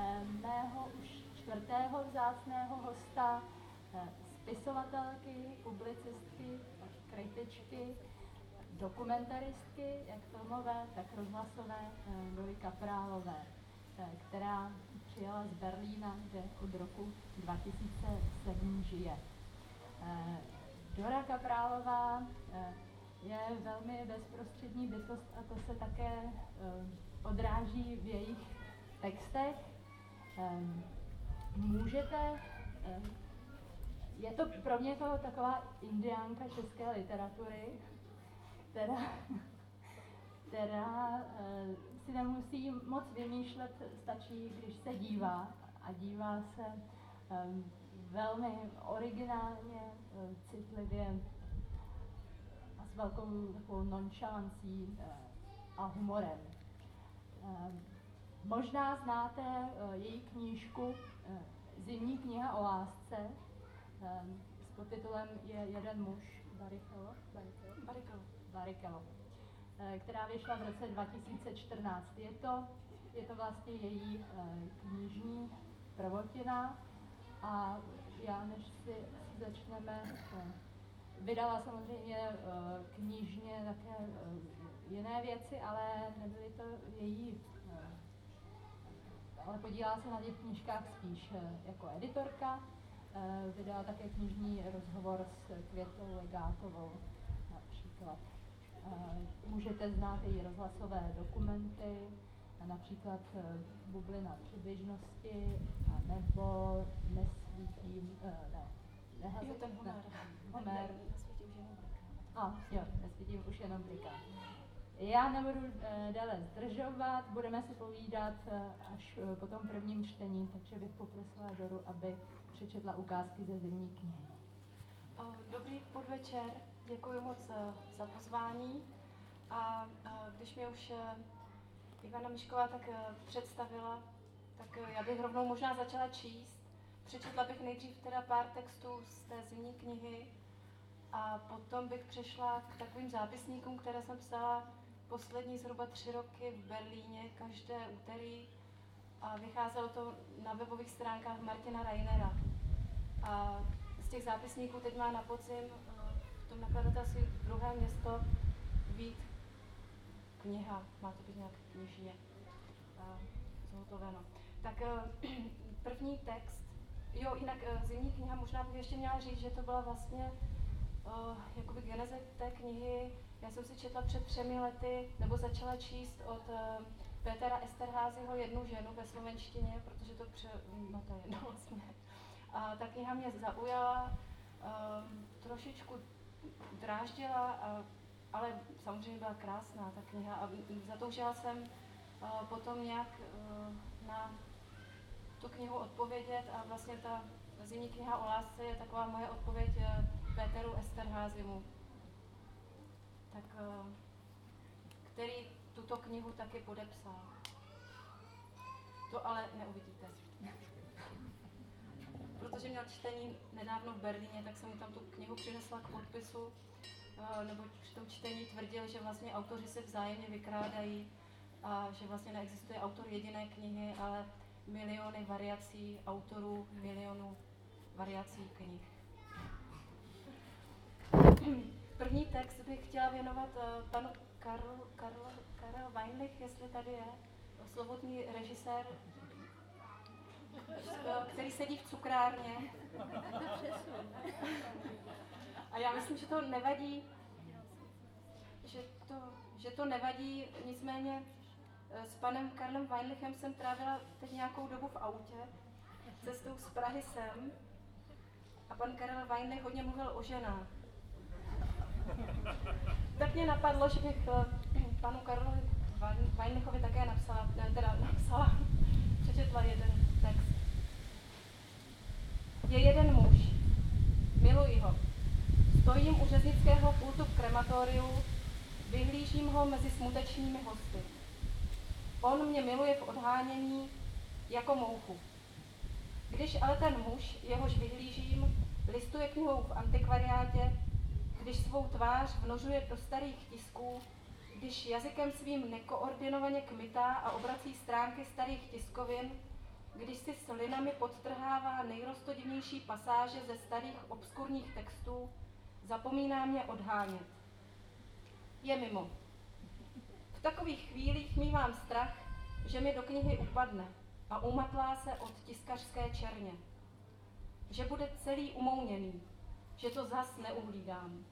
eh, mého už čtvrtého vzácného hosta, eh, spisovatelky, publicistky, kritičky, dokumentaristky, jak filmové, tak rozhlasové, Dory Kaprálové, která přijela z Berlína, kde od roku 2007 žije. Dora Kaprálová je velmi bezprostřední bytost a to se také odráží v jejich textech. Můžete, je to pro mě to taková indiánka české literatury, která, která si nemusí moc vymýšlet, stačí, když se dívá a dívá se velmi originálně, citlivě a s velkou takovou nonchalancí a humorem. Možná znáte uh, její knížku uh, Zimní kniha o lásce. Um, s podtitulem Je jeden muž, Barikelo, Barikelo, Barikelo, Barikelo uh, která vyšla v roce 2014. Je to, je to vlastně její knižní prvotina. A já než si, začneme, vydala samozřejmě knižně také jiné věci, ale nebyly to její ale podílá se na těch knižkách spíš eh, jako editorka. Eh, vydala také knižní rozhovor s Květou Legátovou například. Eh, můžete znát její rozhlasové dokumenty, například Bublina předběžnosti, nebo Nesvítím, ne, nehaz, jo, ten Homer. Homer. Nesvítím už jenom A, jo, nesvítím už jenom brika. Já nebudu uh, dále zdržovat, budeme si povídat uh, až uh, po tom prvním čtení, takže bych poprosila Doru, aby přečetla ukázky ze zimní knihy. Dobrý podvečer, děkuji moc za pozvání. A když mě už Ivana Mišková tak představila, tak já bych rovnou možná začala číst. Přečetla bych nejdřív teda pár textů z té zimní knihy a potom bych přešla k takovým zápisníkům, které jsem psala poslední zhruba tři roky v Berlíně každé úterý a vycházelo to na webových stránkách Martina Reinera. A z těch zápisníků teď má na podzim eh, v tom nakladatelství druhé město být kniha, má to být nějak knižně zhotoveno. Tak eh, první text, jo, jinak eh, zimní kniha, možná bych ještě měla říct, že to byla vlastně jakoby geneze té knihy já jsem si četla před třemi lety, nebo začala číst od uh, Petra Esterházyho jednu ženu ve slovenštině, protože to pře... no to je jedno vlastně. A ta kniha mě zaujala, uh, trošičku dráždila, ale samozřejmě byla krásná ta kniha a zatoužila jsem uh, potom nějak uh, na tu knihu odpovědět a vlastně ta zimní kniha o lásce je taková moje odpověď Peteru Esterházymu tak, eh, který tuto knihu taky podepsal. To ale neuvidíte. Protože měl čtení nedávno v Berlíně, tak jsem mu tam tu knihu přinesla k podpisu, eh, nebo při tom čtení tvrdil, že vlastně autoři se vzájemně vykrádají a že vlastně neexistuje autor jediné knihy, ale miliony variací autorů, milionů variací knih. První text bych chtěla věnovat uh, panu Karl, Karl, Karel Weinlich, jestli tady je, slovotný režisér, který sedí v cukrárně. A já myslím, že to nevadí, že to, že to nevadí, nicméně uh, s panem Karlem Weinlichem jsem trávila teď nějakou dobu v autě, cestou z Prahy sem. A pan Karel Weinlich hodně mluvil o ženách tak mě napadlo, že bych eh, panu Karlovi Vajnichovi také napsala, teda napsala, přečetla jeden text. Je jeden muž, miluji ho. Stojím u řeznického pultu v krematoriu, vyhlížím ho mezi smutečnými hosty. On mě miluje v odhánění jako mouchu. Když ale ten muž, jehož vyhlížím, listuje knihou v antikvariátě, když svou tvář vnořuje do starých tisků, když jazykem svým nekoordinovaně kmitá a obrací stránky starých tiskovin, když si s linami podtrhává nejrostodivnější pasáže ze starých obskurních textů, zapomíná mě odhánět. Je mimo. V takových chvílích mývám strach, že mi do knihy upadne a umatlá se od tiskařské černě. Že bude celý umouněný, že to zas neuhlídám.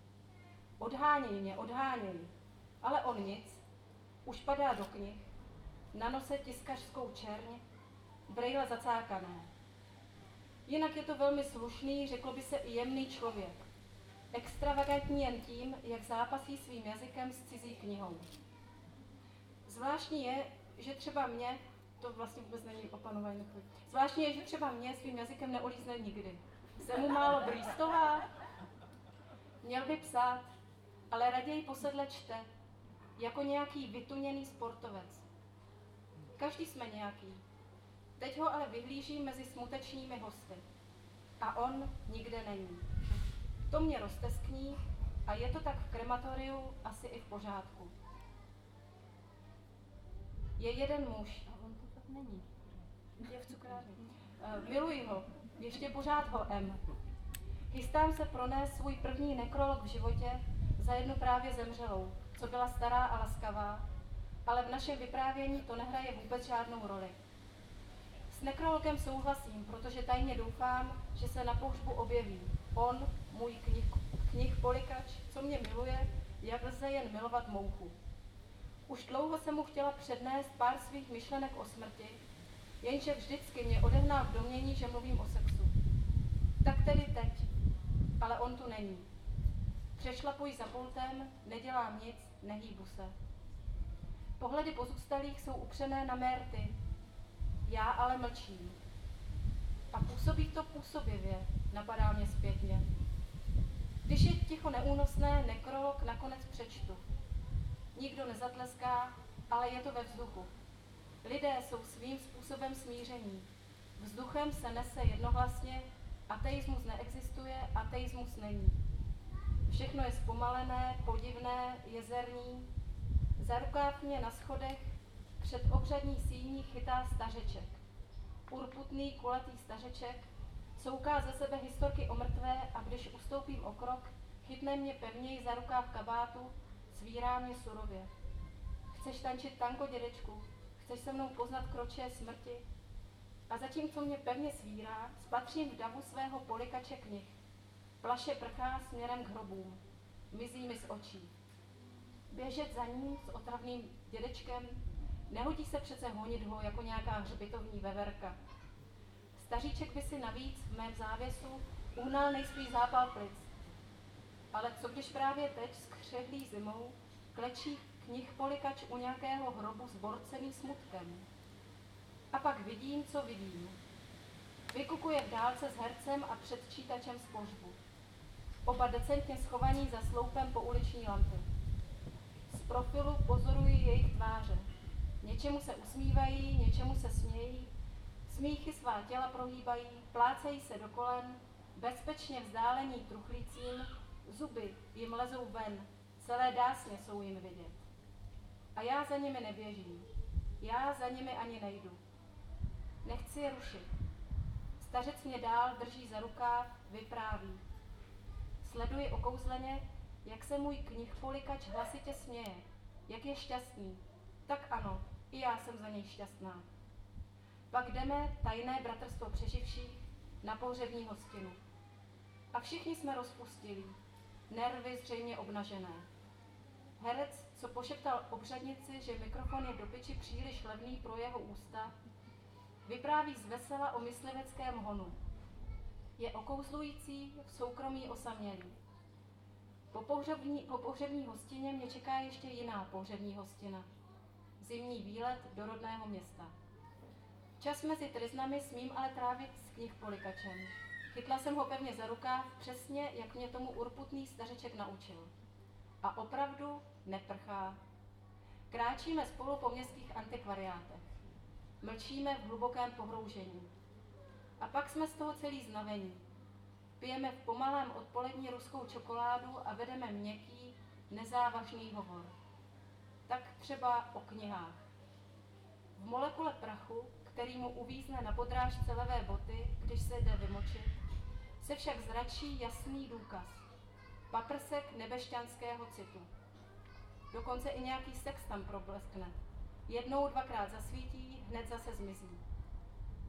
Odháněj mě, odháněj. Ale on nic, už padá do knih, na nose tiskařskou čerň, brejle zacákané. Jinak je to velmi slušný, řeklo by se i jemný člověk. Extravagantní jen tím, jak zápasí svým jazykem s cizí knihou. Zvláštní je, že třeba mě, to vlastně vůbec není opanování, zvláštní je, že třeba mě svým jazykem neolízne nikdy. Jsem mu málo brýstová, měl by psát, ale raději posedle čte, jako nějaký vytuněný sportovec. Každý jsme nějaký. Teď ho ale vyhlížím mezi smutečními hosty. A on nikde není. To mě rozteskní a je to tak v krematoriu asi i v pořádku. Je jeden muž. A on to tak není. Je v cukrárně. Uh, miluji ho. Ještě pořád ho M. Chystám se pronést svůj první nekrolog v životě za jednu právě zemřelou, co byla stará a laskavá, ale v našem vyprávění to nehraje vůbec žádnou roli. S nekrologem souhlasím, protože tajně doufám, že se na pohřbu objeví on, můj knih, knih polikač, co mě miluje, jak lze jen milovat mouchu. Už dlouho jsem mu chtěla přednést pár svých myšlenek o smrti, jenže vždycky mě odehnal v domění, že mluvím o sexu. Tak tedy teď, ale on tu není. Přešlapuji za pultem, nedělám nic, nehýbu se. Pohledy pozůstalých jsou upřené na mérty, já ale mlčím. A působí to působivě, napadá mě zpětně. Když je ticho neúnosné, nekrolog nakonec přečtu. Nikdo nezatleská, ale je to ve vzduchu. Lidé jsou svým způsobem smíření. Vzduchem se nese jednohlasně, ateismus neexistuje, ateismus není. Všechno je zpomalené, podivné, jezerní. Za rukáv mě na schodech před obřadní síní chytá stařeček. Urputný, kulatý stařeček, souká ze sebe historky o mrtvé a když ustoupím o krok, chytne mě pevněji za rukáv kabátu, svírá mě surově. Chceš tančit tanko, dědečku? Chceš se mnou poznat kroče smrti? A zatímco mě pevně svírá, spatřím v davu svého polikače knih. Plaše prchá směrem k hrobům. Mizí mi z očí. Běžet za ním s otravným dědečkem, nehodí se přece honit ho jako nějaká hřbitovní veverka. Staříček by si navíc v mém závěsu uhnal nejspíš zápal plic. Ale co když právě teď s křehlý zimou klečí knih polikač u nějakého hrobu zborcený smutkem? A pak vidím, co vidím. Vykukuje v dálce s hercem a před čítačem z pohřbu. Oba decentně schovaní za sloupem po uliční lampy. Z profilu pozoruji jejich tváře. Něčemu se usmívají, něčemu se smějí, smíchy svá těla prohýbají, plácejí se do kolen, bezpečně vzdálení truchlícím, zuby jim lezou ven, celé dásně jsou jim vidět. A já za nimi neběžím, já za nimi ani nejdu. Nechci je rušit. Stařec mě dál drží za rukáv, vypráví. Sleduji okouzleně, jak se můj knihpolikač hlasitě směje, jak je šťastný. Tak ano, i já jsem za něj šťastná. Pak jdeme, tajné bratrstvo přeživších, na pohřební hostinu. A všichni jsme rozpustili, nervy zřejmě obnažené. Herec, co pošeptal obřadnici, že mikrofon je do piči příliš levný pro jeho ústa, vypráví z vesela o mysliveckém honu. Je okouzlující, v soukromí osamělý. Po pohřební, po pohřební hostině mě čeká ještě jiná pohřební hostina. Zimní výlet do rodného města. Čas mezi triznami smím ale trávit s knihpolikačem. Chytla jsem ho pevně za rukáv, přesně jak mě tomu urputný stařeček naučil. A opravdu neprchá. Kráčíme spolu po městských antikvariátech. Mlčíme v hlubokém pohroužení. A pak jsme z toho celý znavení. Pijeme v pomalém odpolední ruskou čokoládu a vedeme měkký, nezávažný hovor. Tak třeba o knihách. V molekule prachu, který mu uvízne na podrážce levé boty, když se jde vymočit, se však zračí jasný důkaz. Paprsek nebešťanského citu. Dokonce i nějaký sex tam probleskne. Jednou, dvakrát zasvítí, hned zase zmizí.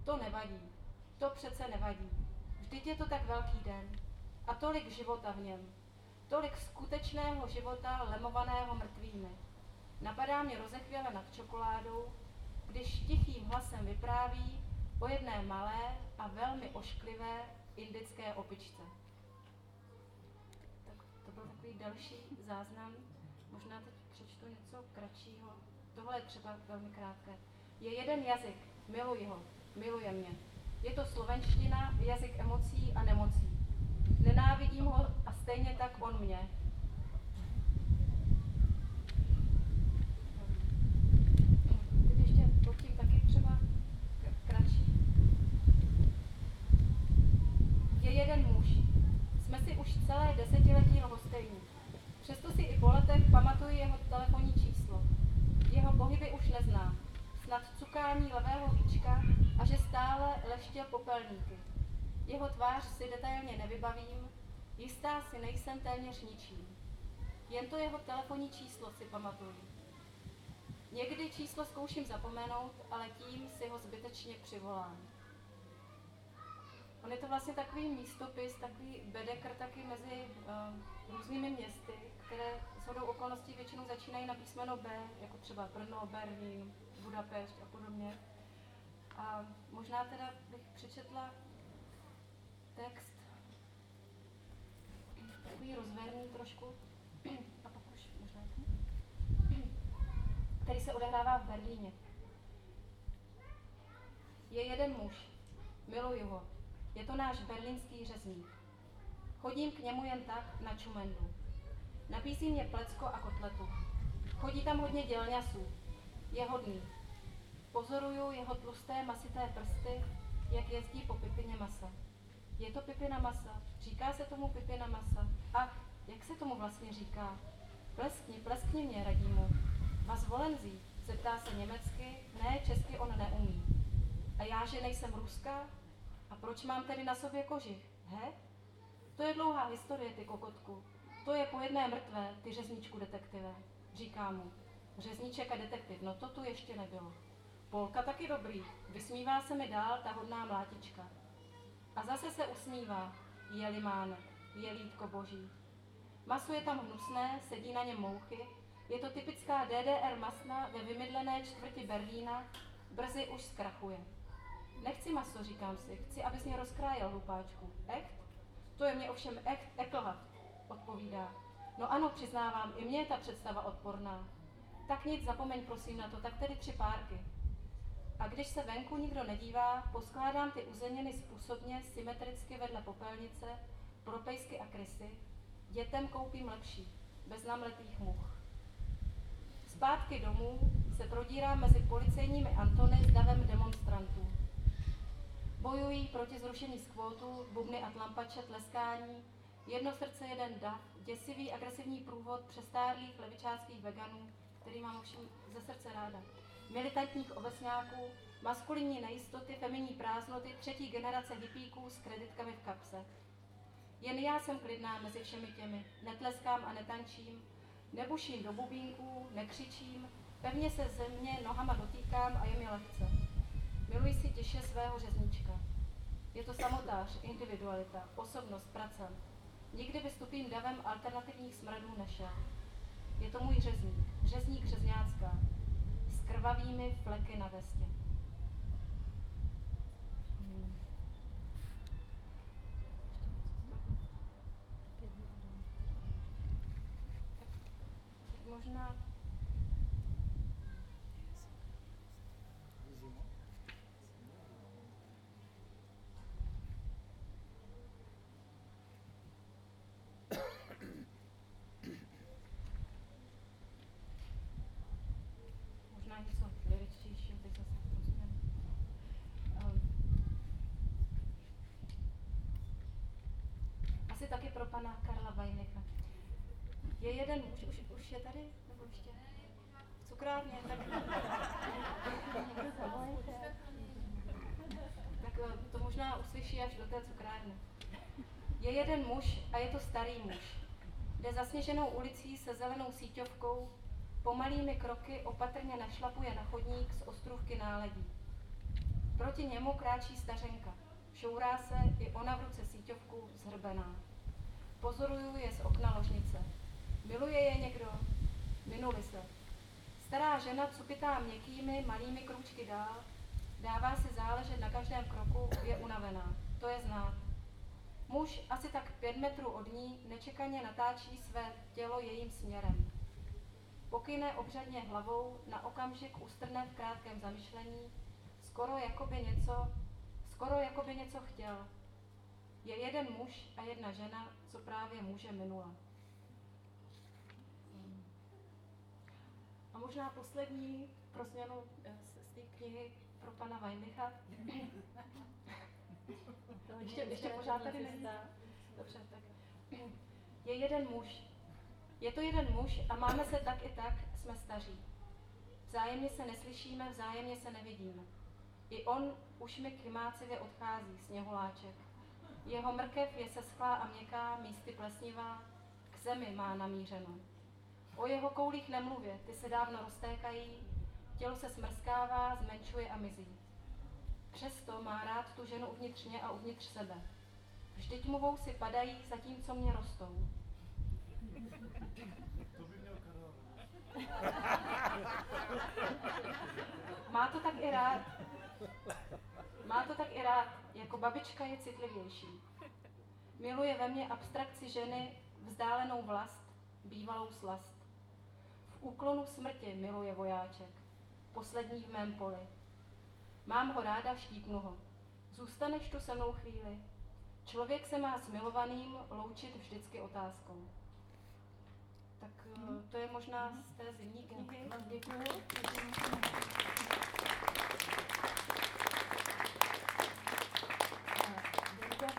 To nevadí. To přece nevadí. Vždyť je to tak velký den. A tolik života v něm. Tolik skutečného života lemovaného mrtvými. Napadá mě rozechvěle nad čokoládou, když tichým hlasem vypráví o jedné malé a velmi ošklivé indické opičce. Tak to byl takový další záznam. Možná teď přečtu něco kratšího. Tohle je třeba velmi krátké. Je jeden jazyk, miluji ho, miluje mě. Je to slovenština, jazyk emocí a nemocí. Nenávidím ho a stejně tak on mě. Teď ještě pod tím taky třeba kratší. Je jeden muž. Jsme si už celé desetiletí lhostejní. Přesto si i po letech pamatuji jeho telefonní číslo. Jeho pohyby už neznám. Snad cukání levého víčka a že stále leštěl popelníky. Jeho tvář si detailně nevybavím, jistá si nejsem téměř ničím. Jen to jeho telefonní číslo si pamatuju. Někdy číslo zkouším zapomenout, ale tím si ho zbytečně přivolám. On je to vlastně takový místopis, takový bedekr taky mezi uh, různými městy, které shodou okolností většinou začínají na písmeno B, jako třeba Brno, Berlín, Budapešť a podobně. A možná teda bych přečetla text, takový rozverný trošku, a pak už možná, který se odehrává v Berlíně. Je jeden muž, miluji ho, je to náš berlínský řezník. Chodím k němu jen tak na čumendu. Nabízí mě plecko a kotletu. Chodí tam hodně dělňasů. Je hodný. Pozoruju jeho tlusté masité prsty, jak jezdí po pipině masa. Je to pipina masa. Říká se tomu pipina masa. Ach, jak se tomu vlastně říká? Pleskni, pleskni mě, radí mu. Vás volenzí, zeptá se německy, ne, česky on neumí. A já, že nejsem ruská? A proč mám tedy na sobě kožich? He? To je dlouhá historie, ty kokotku. To je po jedné mrtvé, ty řezničku detektive. Říká mu. Řezníček a detektiv, no to tu ještě nebylo. Polka taky dobrý, vysmívá se mi dál ta hodná mlátička. A zase se usmívá, je limánek, je lítko boží. Maso je tam hnusné, sedí na něm mouchy, je to typická DDR masna ve vymydlené čtvrti Berlína, brzy už zkrachuje. Nechci maso, říkám si, chci, abys mě rozkrájel, hlupáčku. Echt? To je mě ovšem echt eklhat, odpovídá. No ano, přiznávám, i mně je ta představa odporná. Tak nic, zapomeň prosím na to, tak tedy tři párky. A když se venku nikdo nedívá, poskládám ty uzeniny způsobně, symetricky vedle popelnice, pro pejsky a krysy, dětem koupím lepší, bez namletých much. Zpátky domů se prodírám mezi policejními Antony s davem demonstrantů. Bojují proti zrušení skvótu, bubny a tlampače, tleskání, jedno srdce, jeden dav, děsivý agresivní průvod přestárlých levičáckých veganů, který mám ovšem ze srdce ráda, militantních ovesňáků, maskulinní nejistoty, feminní prázdnoty, třetí generace hippíků s kreditkami v kapse. Jen já jsem klidná mezi všemi těmi, netleskám a netančím, nebuším do bubínků, nekřičím, pevně se země nohama dotýkám a je mi lehce. Miluji si tiše svého řeznička. Je to samotář, individualita, osobnost, pracant. Nikdy by s davem alternativních smradů nešel. Je to můj řezník, řezník řezňácká, s krvavými fleky na vestě. Hmm. Možná možná něco liričtějšího, teď zase prostě. Um, asi taky pro pana Karla Vajnicha. Je jeden muž, už, už je tady? Nebo ještě? V cukrárně, tak... Někdo zavolejte. slyší až do té cukrárny. Je jeden muž a je to starý muž. Jde zasněženou ulicí se zelenou síťovkou, pomalými kroky opatrně našlapuje na chodník z ostrůvky náledí. Proti němu kráčí stařenka. Šourá se i ona v ruce síťovku zhrbená. Pozoruju je z okna ložnice. Miluje je někdo? Minuli se. Stará žena cupitá měkkými, malými krůčky dál, dává si záležet na každém kroku, je unavená. To je znát. Muž asi tak pět metrů od ní nečekaně natáčí své tělo jejím směrem. Pokyne obřadně hlavou, na okamžik ustrne v krátkém zamyšlení, skoro jako by něco, skoro jako by něco chtěl. Je jeden muž a jedna žena, co právě muže minula. A možná poslední pro změnu eh, z, té knihy pro pana Weinlicha. ještě, ještě pořád tady není. Dobře, tak. Je jeden muž. Je to jeden muž a máme se tak i tak, jsme staří. Vzájemně se neslyšíme, vzájemně se nevidíme. I on už mi kymácivě odchází, sněhuláček. Jeho mrkev je seschlá a měkká, místy plesnivá, k zemi má namířeno. O jeho koulích nemluvě, ty se dávno roztékají, tělo se smrskává, zmenšuje a mizí. Přesto má rád tu ženu uvnitř mě a uvnitř sebe. Vždyť mu vousy padají, zatímco mě rostou. To by měl Karel. Má to tak i rád. Má to tak i rád, jako babička je citlivější. Miluje ve mně abstrakci ženy, vzdálenou vlast, bývalou slast. V úklonu smrti miluje vojáček, poslední v mém poli. Mám ho ráda, štípnu ho. Zůstaneš tu se mnou chvíli. Člověk se má s milovaným loučit vždycky otázkou. Tak eh, to je možná z té zimní knihy. Děkuji.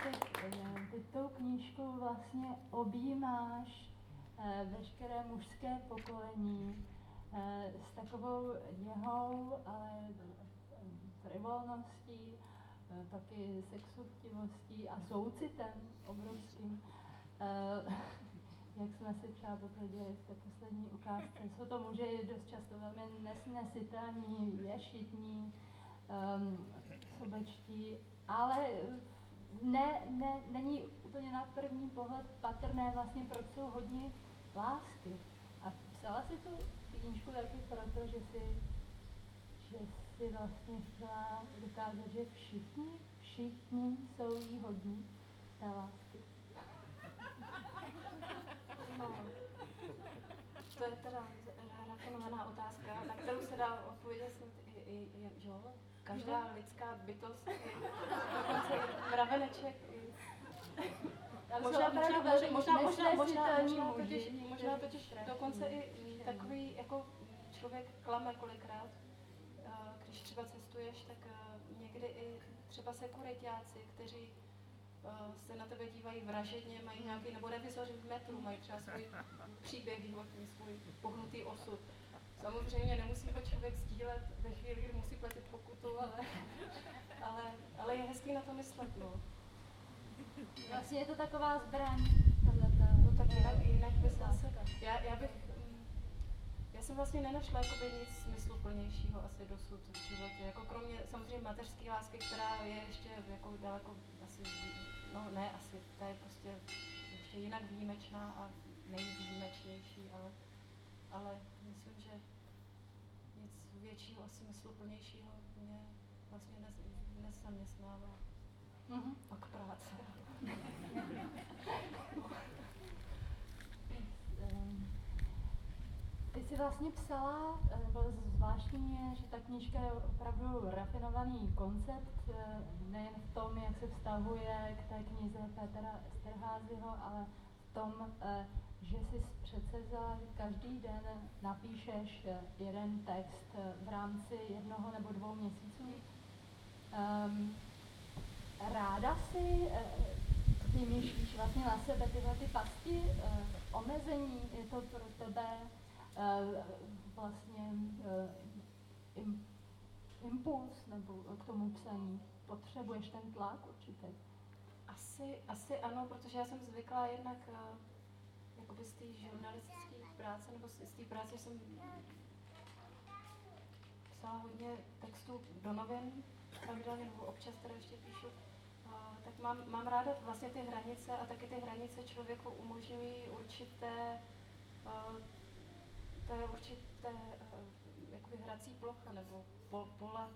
Ty, eh, ty tou knížkou vlastně objímáš eh, veškeré mužské pokolení eh, s takovou něhou, ale eh, frivolností, eh, taky sexuchtivostí a soucitem obrovským. Jak jsme si třeba potvrdili v té poslední ukázce, jsou to muži dost často velmi nesnesitelní, ješitní, um, sobečtí, ale ne, ne, není úplně na první pohled patrné vlastně, proč jsou hodně lásky. A psala si tu knížku taky proto, že si, že si vlastně chtěla dokázat, že všichni, všichni jsou jí hodní té lásky. No, to je teda rafinovaná otázka, na kterou se dá odpovědět snad i, i, i jo, každá lidská bytost, dokonce i mraveneček. Možná, možná, možná, možná, možná, možná, muži, totiž, možná totiž dokonce i takový jako člověk klame kolikrát, eh, když třeba cestuješ, tak eh, někdy i třeba sekuritáci, kteří se na tebe dívají vražedně, mají nějaký, nebo revizoři v metru, mají třeba svůj příběh životní, svůj pohnutý osud. Samozřejmě nemusí to člověk sdílet ve chvíli, kdy musí platit pokutu, ale, ale, ale je hezký na to myslet, no. Vlastně je to taková zbraň. No tak jinak, eh, jinak by se já, já bych, já jsem vlastně nenašla jakoby nic smysluplnějšího asi dosud v životě, jako kromě samozřejmě mateřské lásky, která je ještě jako daleko asi, no ne asi, ta je prostě ještě jinak výjimečná a nejvýjimečnější, ale, ale myslím, že nic většího a smysluplnějšího mě vlastně nez, nezaměstnává. Mhm. Pak práce. Ty jsi vlastně psala, eh, nebo zvláštní že ta knížka je opravdu rafinovaný koncept, eh, nejen v tom, jak se vztahuje k té knize Petra Esterházyho, ale v tom, eh, že jsi přece že každý den napíšeš jeden text v rámci jednoho nebo dvou měsíců. Um, ráda si vymýšlíš vlastně na sebe tyhle ty pasti omezení, je to pro tebe vlastně eh, im, impuls nebo k tomu psaní potřebuješ ten tlak určitě? Asi, asi ano, protože já jsem zvyklá jednak uh, jakoby z té žurnalistické práce, nebo z té práce jsem psala hodně textů do novin, pravidelně, nebo občas teda ještě píšu, tak mám, mám ráda vlastně ty hranice a taky ty hranice člověku umožňují určité, to je určité uh, jakoby hrací plocha nebo pol, pole,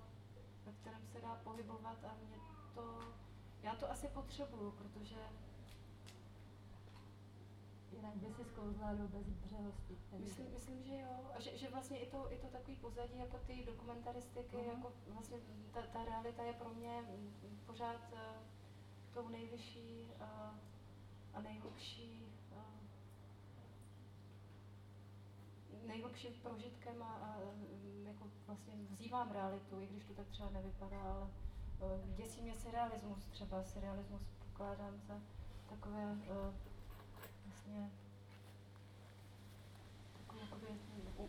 ve kterém se dá pohybovat a mě to, já to asi potřebuju, protože jinak by si sklouzla do bezbřehosti. Myslím, myslím, že jo. A že, že vlastně i to, i to takový pozadí, jako ty dokumentaristiky, uh-huh. jako vlastně ta, ta realita je pro mě pořád uh, tou nejvyšší uh, a nejhlubší uh, nejhlubším prožitkem a, a jako vlastně vzývám realitu, i když to tak třeba nevypadá, ale uh, děsí mě surrealismus třeba, surrealismus pokládám za takové uh, vlastně takový jakoby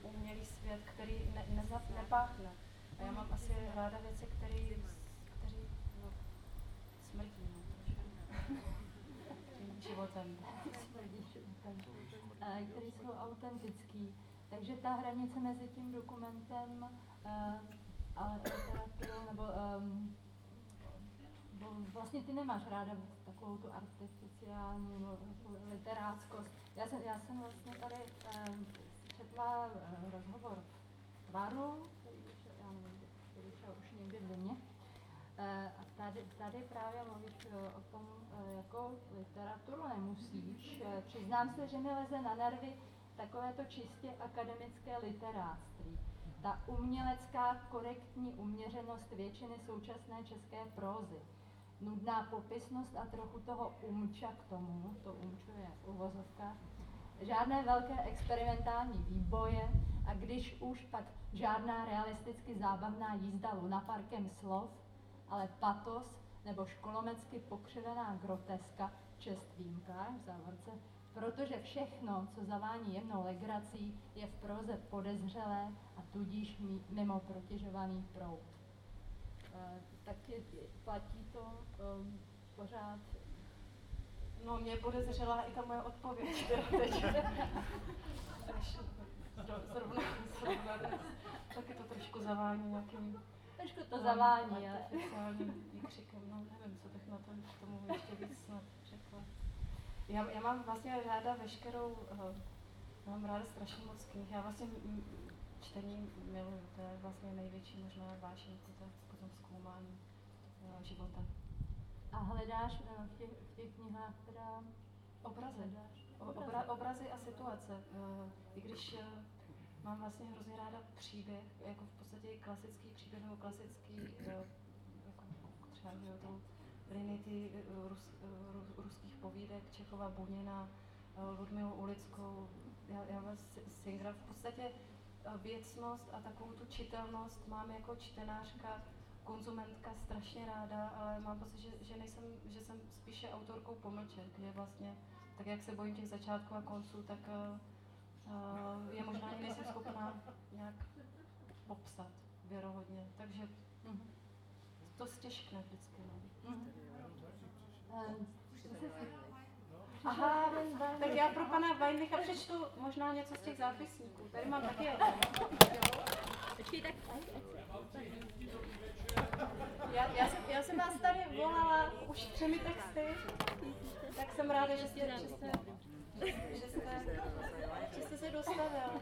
umělý svět, který ne, neza, nepáchne. A já mám asi ráda věci, které no, smrdí no, tím životem. Který jsou autentický. Takže ta hranice mezi tím dokumentem uh, a literaturou, nebo um, vlastně ty nemáš ráda takovou tu artificiální nebo literáckost. Já jsem, já jsem vlastně tady um, četla uh, rozhovor Varu, který vyšel, já nevím, který už někdy v zimě. Uh, a tady, tady právě mluvíš o tom, jako literaturu nemusíš. Přiznám se, že mi leze na nervy takovéto čistě akademické literáctví. Ta umělecká korektní uměřenost většiny současné české prózy nudná popisnost a trochu toho umča k tomu, to umču je uvozovka, žádné velké experimentální výboje a když už pak žádná realisticky zábavná jízda lunaparkem slov, ale patos nebo školomecky pokřivená groteska, čest výjimka v závorce, protože všechno, co zavání jemnou legrací, je v proze podezřelé a tudíž mimo protěžovaný proud. Eh, tak je, platí to um, pořád. No, mě podezřela i ta moje odpověď, teď. zrovna, zrovna, taky to trošku zavání nějakým Trošku to zavání, ale... Oficiálním výkřikem, no nevím, co bych na tom, k tomu ještě víc snad. Já, já mám vlastně ráda veškerou, uh, mám ráda strašně moc knih. Já vlastně čtení miluju, to je vlastně největší možná vášeň po tom zkoumání uh, života. A hledáš v těch, v těch knihách teda obrazy? Hledáš, Obra, obrazy a situace. Uh, I když mám vlastně hrozně ráda příběh, jako v podstatě klasický příběh nebo klasický, jako třeba že to linii ty rus, rus, ruských povídek, Čechova Bunina, Ludmilu Ulickou, vás Singra v podstatě věcnost a takovou tu čitelnost mám jako čtenářka, konzumentka strašně ráda, ale mám pocit, že, že, nejsem, že jsem spíše autorkou pomlček, že vlastně tak jak se bojím těch začátků a konců, tak uh, je možná nejsem schopná nějak popsat věrohodně. Takže uh, to stěžkne vždycky. No. Uh, Aha, tak já pro pana Weinlicha přečtu možná něco z těch zápisníků. Tady mám taky jeden. Počkej, tak... Já, já, jsem, já jsem vás tady volala už třemi texty, tak jsem ráda, že jste, že jste, že jste, že jste se dostavil.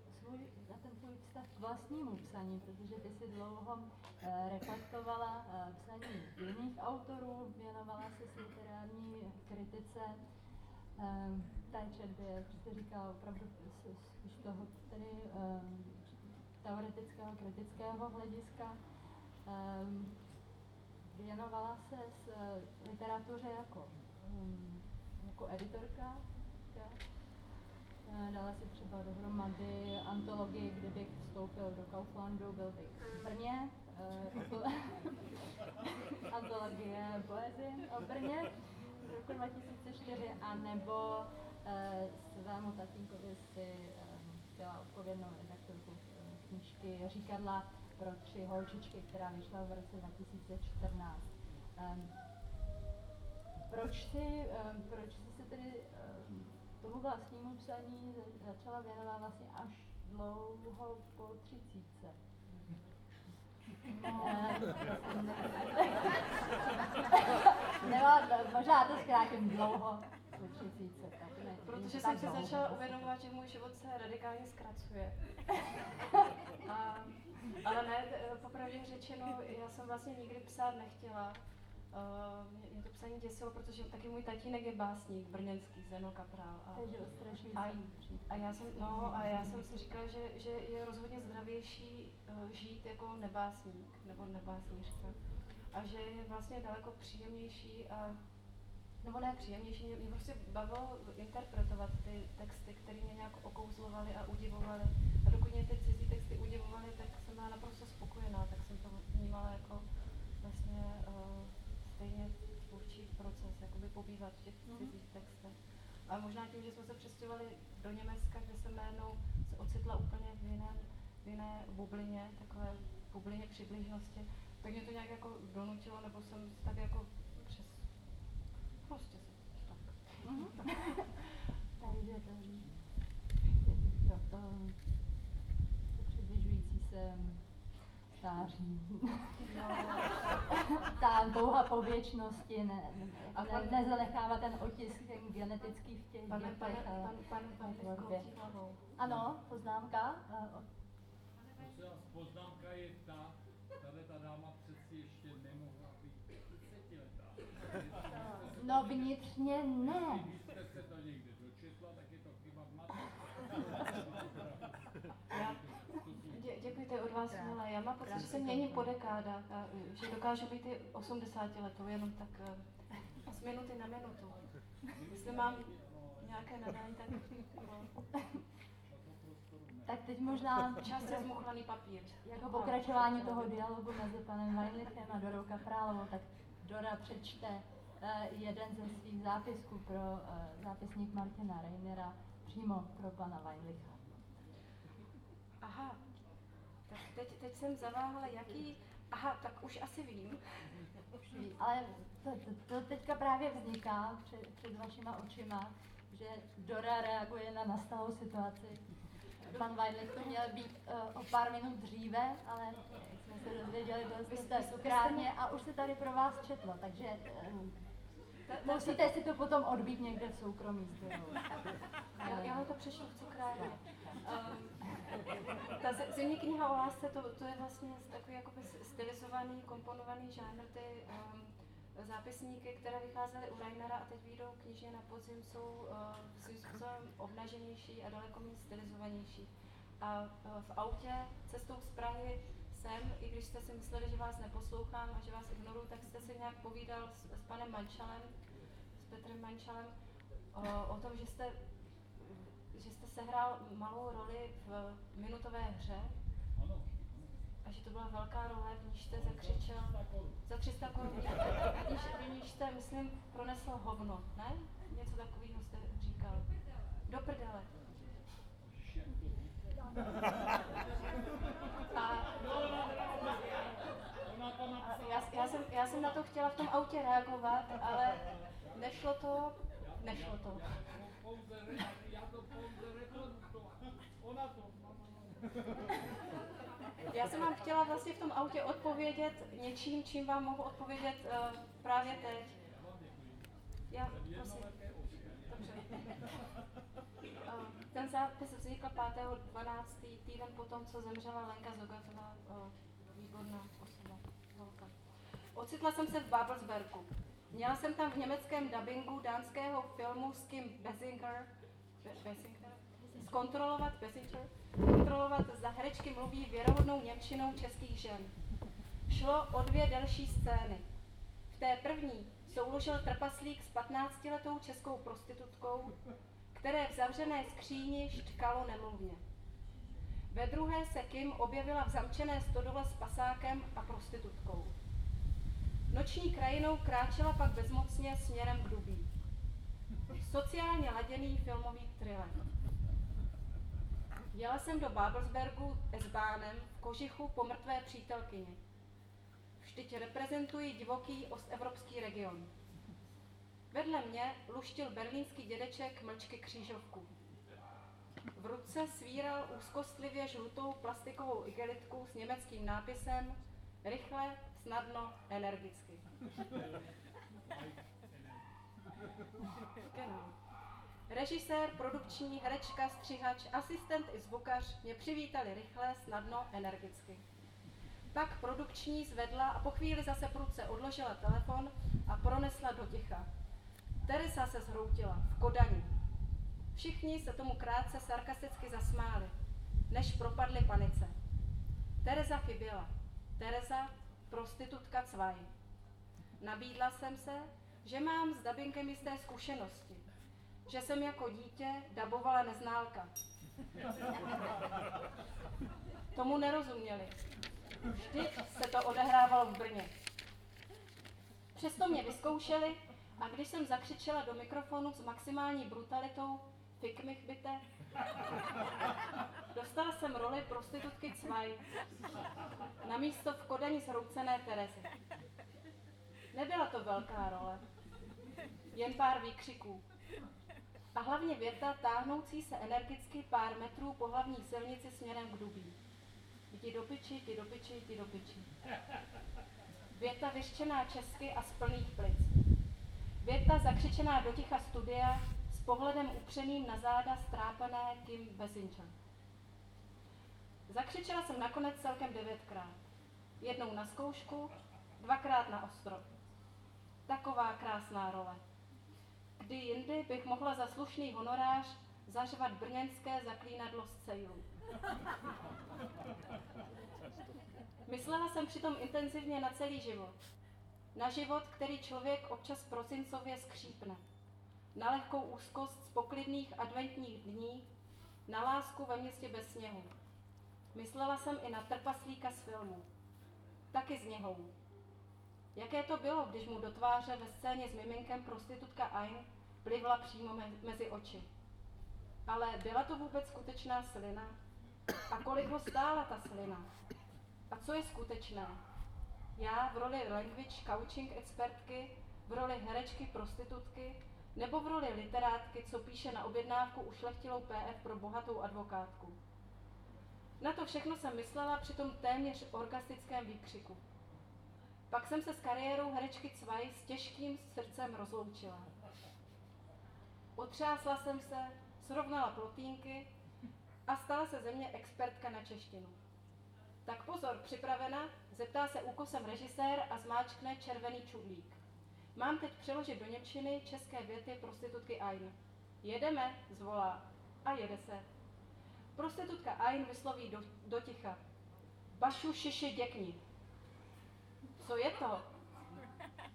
svůj, na ten tvůj vztah k vlastnímu psaní, protože ty si dlouho uh, reflektovala uh, psaní jiných autorů, věnovala se literární kritice, um, té četbě, jak jste říkala, opravdu z, toho tedy teoretického, kritického hlediska. Věnovala se s eh, literatuře jako, jako editorka. Eh, dala si třeba dohromady antologii, kdybych vstoupil do Kauflandu, byl bych v Brně. antologie poezie o Brně z roku 2004, anebo svému tatínkovi si byla odpovědnou redaktorkou knížky Říkadla pro tři holčičky, která vyšla v roce 2014. Um, ehm, proč si, um, proč jsi se tedy tomu vlastnímu psaní začala věnovat vlastně až dlouho po třicítce? Nebo možná to zkrátím dlouho po třicítce. Protože jsem si začala uvědomovat, že můj život se radikálně zkracuje. A ale ne, popravdě řečeno, já jsem vlastně nikdy psát nechtěla. Uh, mě, to psaní děsilo, protože taky můj tatínek je básník, brněnský, Zeno Kaprál. A, a, a, já jsem, no, a já jsem si říkala, že, že je rozhodně zdravější uh, žít jako nebásník, nebo nebásnířka. A že je vlastně daleko příjemnější a nebo ne příjemnější, mě, mě prostě bavilo interpretovat ty texty, které mě nějak okouzlovaly a udivovaly. A dokud mě ty cizí texty udivovaly, tak jsem byla naprosto spokojená, tak jsem to vnímala jako vlastně uh, stejně tvůrčí proces, jakoby pobývat v těch mm. cizích textech. A možná tím, že jsme se přestěhovali do Německa, kde jsem najednou se ocitla úplně v jiné, v jiné bublině, takové bublině přibližnosti, tak mě to nějak jako donutilo, nebo jsem tak jako přes, prostě se tak. Mm-hmm. Takže to, jo, to se stáří. Ta touha po věčnosti, ne, ne, ne, nezanechává ten otisk ten genetický v těch pane, pane, pan, pan, pan, pan, Ano, poznámka. Poznámka je ta, tady ta dáma přeci ještě nemohla být 30 letá. No vnitřně ne. Když jste se to někde dočetla, tak je to chyba v to je od vás milé. Já mám pocit, že se mění po dekádách a že dokáže být i 80 letou, jenom tak uh, z minuty na minutu. Jestli mám nějaké nadání, tak... tak teď možná čas je zmuchlaný papír. Jako pokračování toho dialogu mezi panem Weinlichem a Dorou Kaprálovou, tak Dora přečte uh, jeden ze svých zápisků pro uh, zápisník Martina Reinera přímo pro pana Weinlicha. Aha, tak teď, teď jsem zaváhala, jaký... Aha, tak už asi vím. Ale to, to, to teďka právě vzniká před, před vašima očima, že Dora reaguje na nastalou situaci. Pan Weidlich to měl být uh, o pár minut dříve, ale jak jsme se dozvěděli, byl jste cukrárně a už se tady pro vás četlo, takže uh, musíte si to potom odbít někde v soukromí. Já, já to přešel v cukrárně. Um, ta zimní kniha o lásce, to, to je vlastně takový jakoby stylizovaný, komponovaný žánr, ty um, zápisníky, které vycházely u Rainera a teď výjdou knižně na podzim, jsou uh, svým způsobem obnaženější a daleko méně stylizovanější. A uh, v autě cestou z Prahy sem, i když jste si mysleli, že vás neposlouchám a že vás ignoruju, tak jste si nějak povídal s, s panem Mančalem, s Petrem Mančalem, o, o tom, že jste sehrál malou roli v minutové hře. A že to byla velká role, v níž jste zakřičel za 300 korun, v níž jste, myslím, pronesl hovno, ne? Něco takového jste říkal. Do prdele. A, já, já, jsem, já jsem na to chtěla v tom autě reagovat, ale nešlo to, nešlo to. Já jsem vám chtěla vlastně v tom autě odpovědět něčím, čím vám mohu odpovědět uh, právě teď. Já, prosím. Dobře. Uh, ten zápis vznikl 5.12. týden po tom, co zemřela Lenka Zogatová, uh, výborná osoba, holka. Ocitla jsem se v Babelsbergu. Měla jsem tam v německém dubbingu dánského filmu s Kim Basinger, Basinger zkontrolovat, Basinger, kontrolovat, zda herečky mluví věrohodnou Němčinou českých žen. Šlo o dvě delší scény. té první souložil trpaslík s 15-letou českou prostitutkou, které v zavřené skříni štkalo nemluvně. Ve druhé se Kim objevila v zamčené stodole s pasákem a prostitutkou. Noční krajinou kráčela pak bezmocně směrem k Dubí. Sociálně laděný filmový thriller. Jela jsem do Babelsbergu s bánem v kožichu po mrtvé přítelkyni. Vždyť reprezentuji divoký ostevropský region. Vedle mě luštil berlínský dědeček mlčky křížovku. V ruce svíral úzkostlivě žlutou plastikovou igelitku s německým nápisem Rychle, snadno, energicky. Režisér, produkční, herečka, střihač, asistent i zvukař mě přivítali rychle, snadno, energicky. Pak produkční zvedla a po chvíli zase prudce odložila telefon a pronesla do ticha. Teresa se zhroutila v Kodani. Všichni se tomu krátce sarkasticky zasmáli, než propadli panice. Teresa chyběla. Teresa, prostitutka Cvaj. Nabídla jsem se, že mám s dabinkem jisté zkušenosti, že jsem jako dítě dabovala neználka. Tomu nerozuměli. Vždy se to odehrávalo v Brně. Přesto mě vyzkoušeli a když jsem zakřičela do mikrofonu s maximální brutalitou Fik mich bitte, dostala jsem roli prostitutky Cvaj na místo v Kodani zhroucené Terezy. Nebyla to velká role, jen pár výkřiků. A hlavně věta táhnoucí se energicky pár metrů po hlavní silnici směrem k Dubí. Jdi do piči, jdi do piči, jdi do piči. Věta vyřčená česky a z plných plic. Věta zakřičená do ticha studia pohledem upřeným na záda strápené Kim Besinčan. Zakřičela jsem nakonec celkem devětkrát. Jednou na zkoušku, dvakrát na ostro. Taková krásná role. Kdy jindy bych mohla za slušný honorář zařvat brněnské zaklínadlo z cejlu. Myslela jsem přitom intenzivně na celý život. Na život, který člověk občas prosincově skřípne. Na lehkou úzkost z poklidných adventních dní, na lásku ve městě bez sněhu. Myslela jsem i na trpaslíka z filmu. Taky s něhou. Jaké to bylo, když mu do tváře ve scéně s miminkem prostitutka Ain plivla přímo mezi oči. Ale byla to vůbec skutečná slina? A kolik ho stála ta slina? A co je skutečné? Já v roli language coaching expertky, v roli herečky prostitutky, nebo v roli literátky, co píše na objednávku ušlechtilou PF pro bohatou advokátku. Na to všechno jsem myslela při tom téměř orgastickém výkřiku. Pak jsem se s kariérou herečky Cvaj s těžkým srdcem rozloučila. Otřásla jsem se, srovnala plotínky a stala se ze mě expertka na češtinu. Tak pozor, připravena, zeptá se úkosem režisér a zmáčkne červený čudlík. Mám teď přeložit do Němčiny české věty prostitutky Ain. Jedeme, zvolá. A jede se. Prostitutka Ain vysloví do, do ticha. Bašu šiši děkni. Co je to?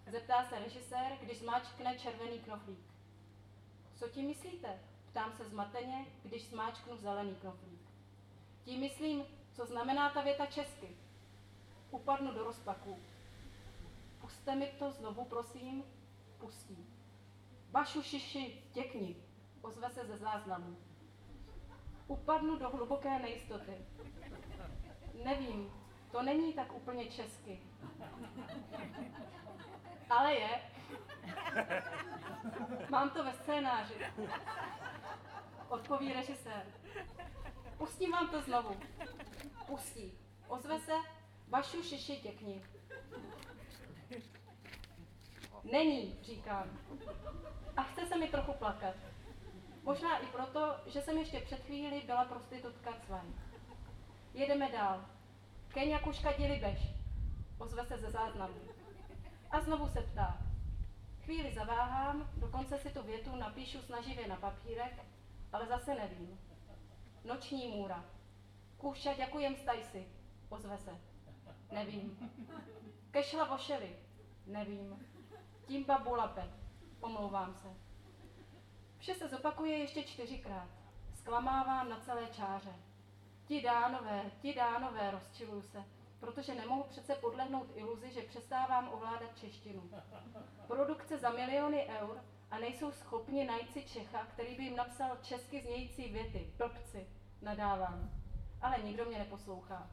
Zeptá se režisér, když zmáčkne červený knoflík. Co tím myslíte? Ptám se zmateně, když smáčknu zelený knoflík. Tím myslím, co znamená ta věta česky. Upadnu do rozpaku. Puste mi to znovu, prosím. Pustí. Bašu šiši, děkni, ozve se ze záznamu. Upadnu do hluboké nejistoty. Nevím, to není tak úplně česky. Ale je. Mám to ve scénáři. Odpoví režisér. Pustím vám to znovu. Pustí. Ozve se, vašu šiši těkni. Není, říkám. A chce se mi trochu plakat. Možná i proto, že jsem ještě před chvíli byla prostitutka Cvan. Jedeme dál. Keňa kuška dilibeš. Ozve se ze záznamu. A znovu se ptá. Chvíli zaváhám, dokonce si tu větu napíšu snaživě na papírek, ale zase nevím. Noční můra. Kůša, děkujem, staj Ozve se. Nevím. Kešla vošeli. Nevím. Tím babulape. Omlouvám se. Vše se zopakuje ještě čtyřikrát. Sklamávám na celé čáře. Ti dánové, ti dánové, rozčiluju se, protože nemohu přece podlehnout iluzi, že přestávám ovládat češtinu. Produkce za miliony eur a nejsou schopni najít si Čecha, který by jim napsal česky znějící věty. Blbci, nadávám. Ale nikdo mě neposlouchá.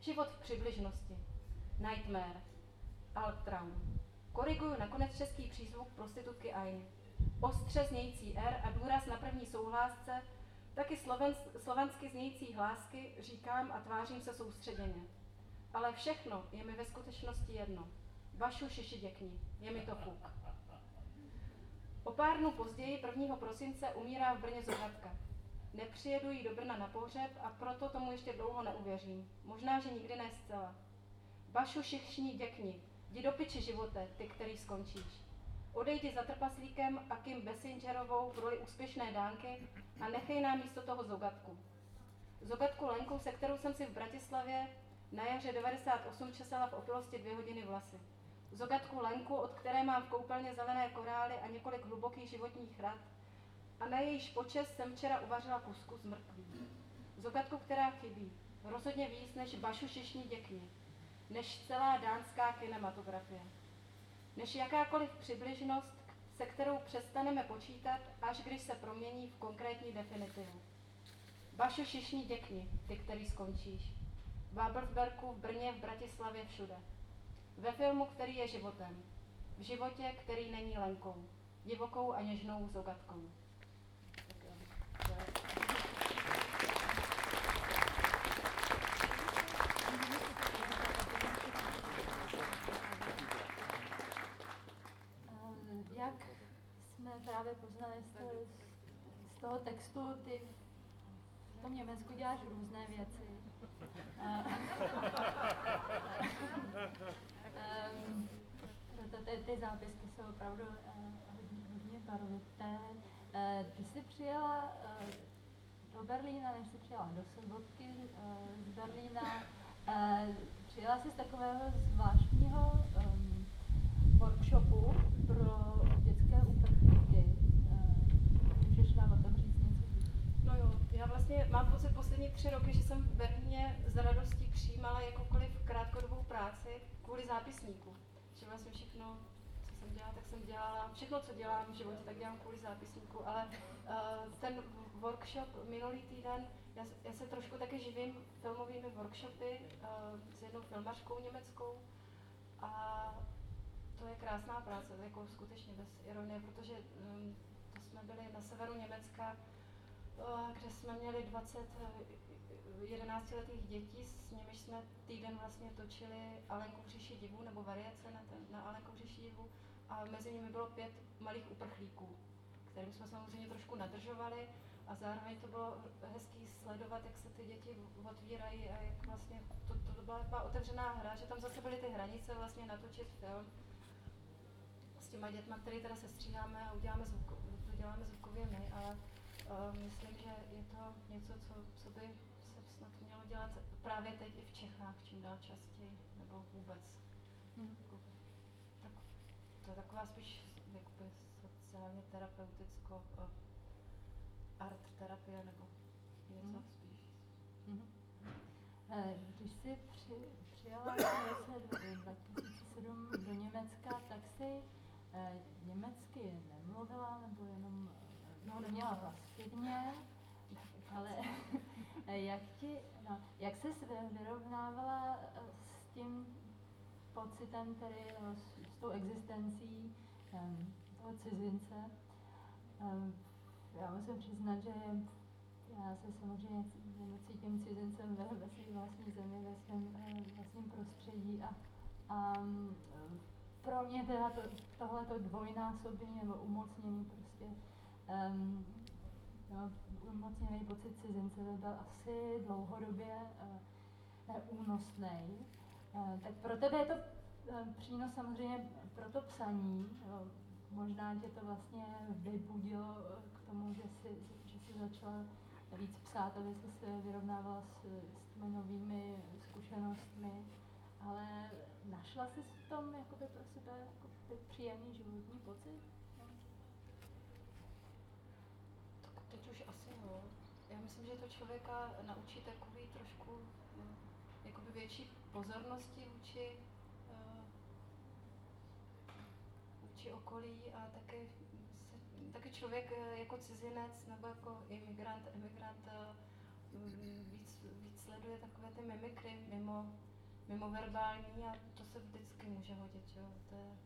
Život v přibližnosti. Nightmare. Albtraum. Koriguju nakonec český přízvuk prostitutky Ainy. Ostře znějící R a důraz na první souhlásce, taky slovensk, slovansky znějící hlásky říkám a tvářím se soustředěně. Ale všechno je mi ve skutečnosti jedno. Vašu šiši děkni, je mi to fuk. O pár dnů později, 1. prosince, umírá v Brně Zohradka. Nepřijedu jí do Brna na pohřeb a proto tomu ještě dlouho neuvěřím. Možná, že nikdy ne zcela. Bašu šichšní děkni, jdi do piči živote, ty, který skončíš. Odejdi za trpaslíkem a Kim Bessingerovou v roli úspěšné dánky a nechej nám místo toho Zogatku. Zogatku Lenku, se kterou jsem si v Bratislavě na jaře 98 česala v opilosti dvě hodiny vlasy. Zogatku Lenku, od které mám v koupelně zelené korály a několik hlubokých životních rad, a na jejíž počest jsem včera uvařila kusku z mrkví. Zogatku, která chybí, rozhodně víc než Bašu Šišní děkni, než celá dánská kinematografie, než jakákoliv přibližnost, se kterou přestaneme počítat, až když se promění v konkrétní definitivu. Bašu Šišní děkni, ty, který skončíš. V Babelsberku, v Brně, v Bratislavě, všude. Ve filmu, který je životem. V životě, který není lenkou. Divokou a něžnou zogatkou. Ehm, Jak jsme právě poznali z, toho- z toho textu, ty v tom Německu děláš různé věci. Proto ty, ty zápisky jsou opravdu eh, hodně, hodně barvité. Eh, Ty jsi přijela eh, do Berlína, než jsi přijela do Sobotky eh, z Berlína. Eh, Přijela jsi z takového zvláštního ehm, workshopu pro dětské uprchlíky. Eh, Můžeš nám o tom říct něco víc? No jo, já vlastně mám pocit poslední tři roky, že jsem v Berlíně s radostí přijímala jakoukoliv krátkodobou práci kvůli zápisníku. Že vlastně všechno, co jsem dělala, tak jsem dělala, všechno, co dělám v životě, tak dělám kvůli zápisníku, ale uh, ten workshop minulý týden, já, já se trošku taky živím filmovými workshopy uh, s jednou filmařkou německou a to je krásná práce, jako skutečně bez ironie, protože um, to jsme byli na severu Německa, kde jsme měli 20 11-letých dětí, s nimiž jsme týden vlastně točili Alenku v říši divu, nebo variace na, ten, na Alenku v říši divu, a mezi nimi bylo pět malých uprchlíků, kterým jsme samozřejmě trošku nadržovali. A zároveň to bylo hezký sledovat, jak se ty děti otvírají a jak vlastně to, to byla taková otevřená hra, že tam zase byly ty hranice vlastně natočit film s těma dětma, který teda sestříháme a uděláme zvuk, to děláme zvukově my, ale myslím, že je to něco, co, co by se snad mělo dělat právě teď i v Čechách, čím dál častěji, nebo vůbec. Hm. Tak, to je taková spíš jakoby sociálně terapeuticko uh, art terapie nebo něco Mhm. spíš. Eh, Když jsi při, přijela v roce 2007 do Německa, tak jsi eh, německy nemluvila, nebo jenom eh, No, neměla nemluvila. Vlastidně, ale jak, ti, no, jak jsi vyrovnávala eh, s tím pocitem, tedy no, s, s tou existencí em, toho cizince? Em, Já musím přiznat, že já se samozřejmě cítím cizincem ve, ve své vlastní zemi, ve svém eh, vlastním prostředí a, a pro mě teda to, tohleto dvojnásobení nebo umocnění prostě um, no, umocněný pocit cizince by byl asi dlouhodobě uh, neúnosný. Uh, tak pro tebe je to uh, přínos samozřejmě pro to psaní. Jo. Možná tě to vlastně vybudilo eh, k tomu, že jsi, že jsi začala víc psát, aby jsi se vyrovnávala s, s těmi novými zkušenostmi. Ale našla našla jsi v tom jakoby pro sebe jakoby příjemný životní pocit? Tak už asi jo. Já myslím, že to člověka naučí takový trošku hm, jakoby větší pozornosti vůči, uh, vůči okolí a taky, se, taky člověk eh, jako cizinec nebo jako imigrant, emigrant uh, víc, víc sleduje takové ty mimikry mimo, mimo verbální a to se vždycky může hodit. Jo? To je,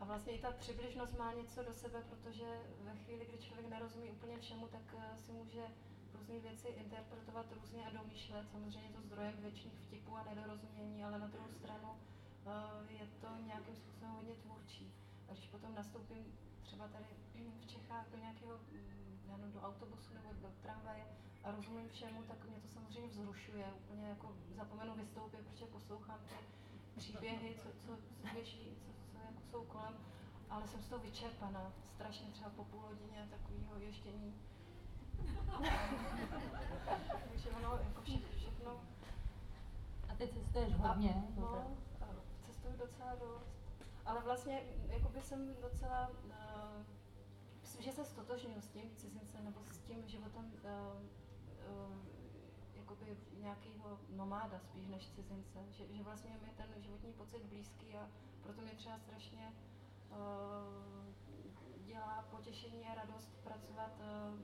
a vlastně i ta přibližnost má něco do sebe, protože ve chvíli, kdy člověk nerozumí úplně všemu, tak si může různé věci interpretovat různě a domýšlet. Samozřejmě to zdrojem většiných vtipů a nedorozumění, ale na druhou stranu uh, je to nějakým způsobem hodně tvůrčí. A když potom nastoupím třeba tady v Čechách do nějakého, mm, já nevím, do autobusu nebo do tramvaje a rozumím všemu, tak mě to samozřejmě vzrušuje. Úplně jako zapomenu vystoupit, protože poslouchám ty příběhy, co, co, co běží, co, jsou kolem, ale jsem z toho vyčerpaná. Strašně třeba po půl hodině takového ještění takže ono jako vše, všechno. A ty cestuješ hodně? A, no, cestuju docela dost. Ale vlastně jakoby jsem docela, uh, myslím, že se stotožňuji s tím cizincem nebo s tím životem uh, uh, jakoby nějakého nomáda spíš než cizince. Že, že vlastně mi ten životní pocit blízký a proto mě třeba strašně uh, dělá potěšení a radost pracovat uh,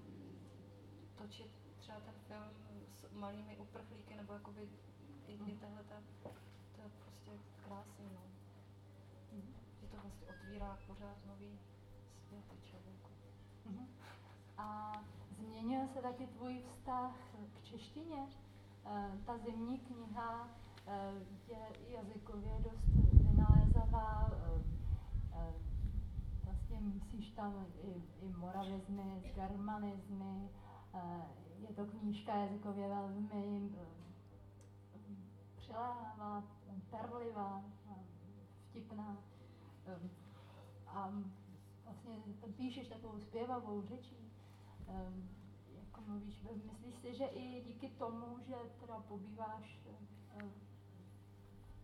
točit třeba ten film s malými uprchlíky, nebo jakoby i, i mhm. tahle ta, to je prostě krásný, no. Mm. Že to vlastně otvírá pořád nový svět člověku. Mm. A změnil se taky tvůj vztah k češtině? E, ta zimní kniha e, je jazykově dost vynalézavá, e, e, vlastně myslíš tam i, i moravizmy, germanizmy, Eh, je to knížka jazykově velmi eh, přiléhavá, perlivá, vtipná. Eh, a vlastně píšeš takovou zpěvavou řečí, mluvíš. Myslíš si, že i díky tomu, že teda pobýváš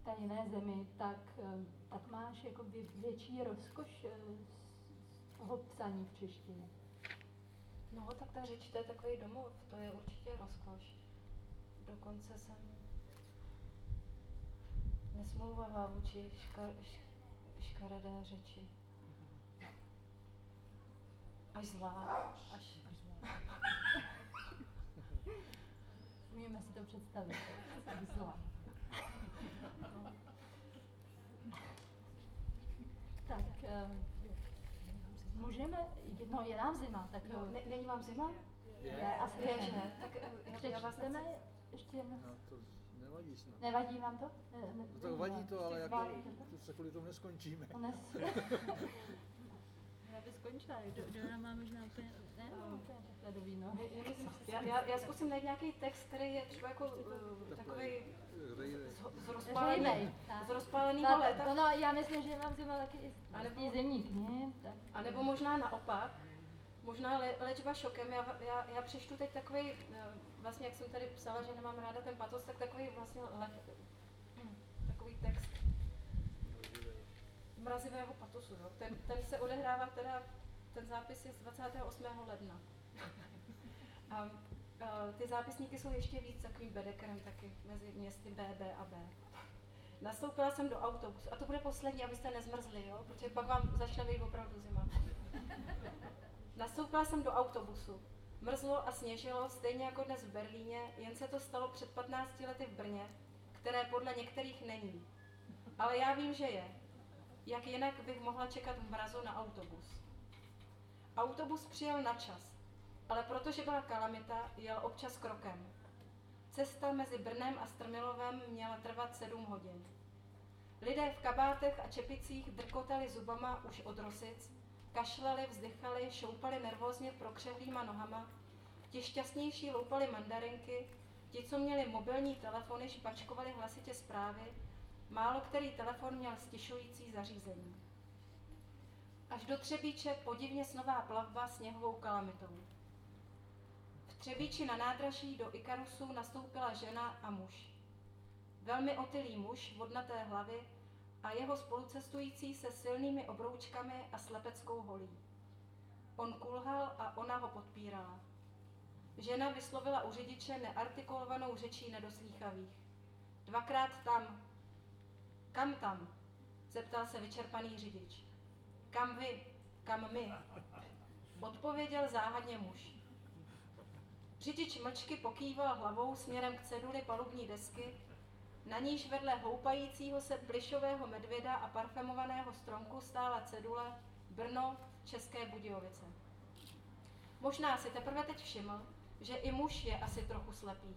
v té jiné zemi, tak, tak máš jako větší rozkoš z toho psaní v češtině? No, tak ta řeč, to je takový domov, to je určitě rozkoš. Dokonce jsem nesmlouvavá vůči škar, škaredé řeči. Až zlá, až... Můžeme si to představit. Tak, Můžeme, no je nám zima, tak no, ne, není vám zima? Je, je asi je, že? Tak já vás nechci... ještě jedno. No, to nevadí snad. Nevadí vám to? Ne, ne, no tak vadí to, ale jako, to se kvůli tomu neskončíme. Nes... já by skončila, Dora má možná úplně, ne, no, do víno. Já, já, já zkusím najít nějaký text, který je třeba jako uh, takový z rozpálený, z rozpálenýho léta. No, no, já myslím, že mám zima taky i nebo, zimní knihy. A nebo možná naopak, možná léčba šokem. Já, já, já přečtu teď takový, eh, vlastně jak jsem tady psala, že nemám ráda ten patos, tak takový vlastně le, takový text mrazivého patosu. Jo. Ten, ten se odehrává teda, ten zápis je z 28. ledna. A Eh, ty zápisníky jsou ještě víc takovým bedekerem taky mezi městy B, B a B. Nastoupila jsem do autobusu. A to bude poslední, abyste nezmrzli, jo? protože pak vám začne být opravdu zima. Nastoupila jsem do autobusu. Mrzlo a sněžilo, stejně jako dnes v Berlíně, jen se to stalo před 15 lety v Brně, které podle některých není. Ale já vím, že je. Jak jinak bych mohla čekat v mrazu na autobus. Autobus přijel na čas ale protože byla kalamita, jel občas krokem. Cesta mezi Brnem a Strmilovem měla trvat sedm hodin. Lidé v kabátech a čepicích drkotali zubama už od rosic, kašlali, vzdychali, šoupali nervózně prokřehlýma nohama, ti šťastnější loupali mandarinky, ti, co měli mobilní telefony, špačkovali hlasitě zprávy, málo který telefon měl stišující zařízení. Až do Třebíče podivně snová plavba sněhovou kalamitou. Třebíči na nádraží do Ikarusu nastoupila žena a muž. Velmi otylý muž, vodnaté hlavy, a jeho spolucestující se silnými obroučkami a slepeckou holí. On kulhal a ona ho podpírala. Žena vyslovila u řidiče neartikulovanou řečí nedoslýchavých. Dvakrát tam. Kam tam? Zeptal se vyčerpaný řidič. Kam vy? Kam my? Odpověděl záhadně muž. Řidič mlčky pokýval hlavou směrem k ceduli palubní desky, na níž vedle houpajícího se plišového medvěda a parfumovaného stromku stála cedule Brno, České Budějovice. Možná si teprve teď všiml, že i muž je asi trochu slepý.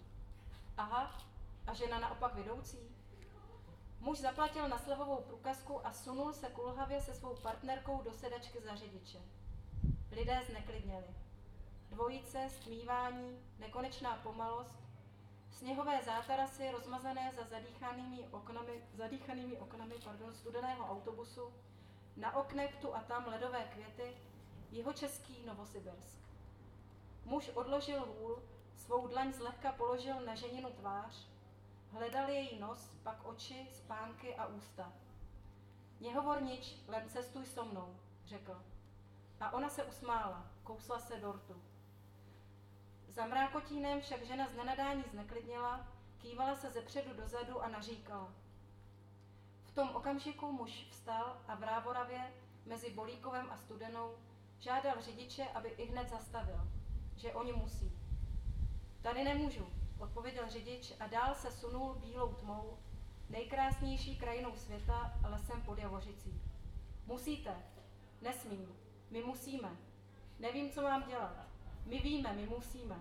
Aha, a žena naopak vidoucí? Muž zaplatil na slevovou průkazku a sunul se kulhavě se svou partnerkou do sedačky za řidiče. Lidé zneklidněli. Dvojice, stmívání, nekonečná pomalost, sněhové zátarasy rozmazané za zadýchanými oknami, zadýchanými oknami pardon, studeného autobusu, na oknech tu a tam ledové květy, jeho český Novosibirsk. Muž odložil hůl, svou dlaň zlehka položil na ženinu tvář, hledal její nos, pak oči, spánky a ústa. Nehovor nič, len cestuj so mnou, řekl. A ona se usmála, kousla se dortu. Za mrákotínem však žena z nenadání zneklidnila, kývala se ze předu dozadu a naříkala. V tom okamžiku muž vstal a v Rávoravě mezi Bolíkovem a Studenou žádal řidiče, aby i hned zastavil, že oni musí. Tady nemůžu, odpověděl řidič a dál se sunul bílou tmou, nejkrásnější krajinou světa, lesem pod Javořicí. Musíte. Nesmím. My musíme. Nevím, co mám dělat. My víme, my musíme.